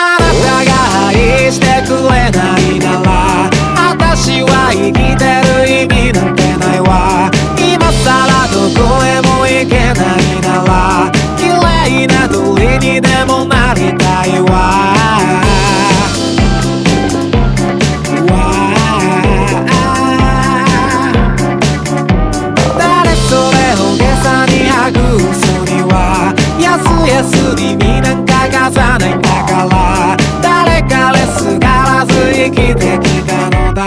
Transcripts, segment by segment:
Para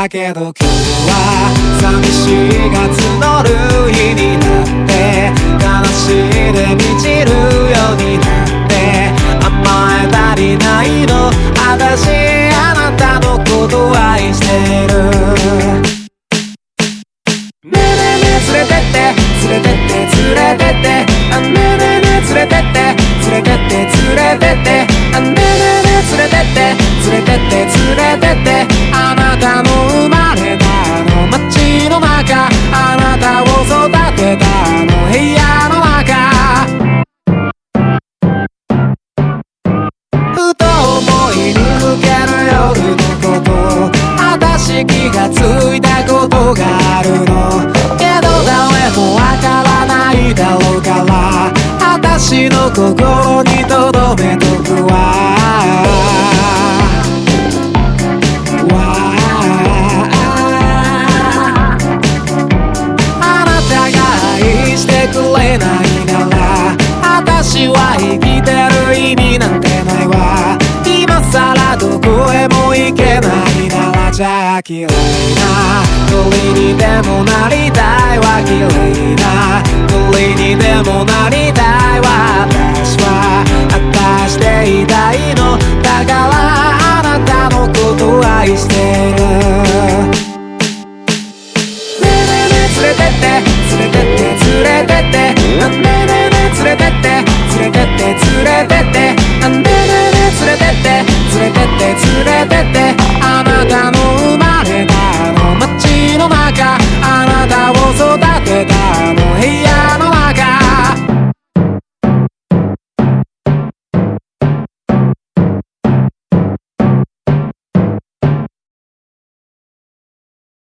だけど今日は寂しいが募る日になって悲しいで満ちるようになって甘え足りないの私あなたのこと愛してる私の心に留めとくわ。あ。なたが愛してくれないなら私は生きてる意味なんてないわ。今さらどこへも行けないならじゃあ綺麗な鳥にでもなりたいわ綺麗な鳥にでもな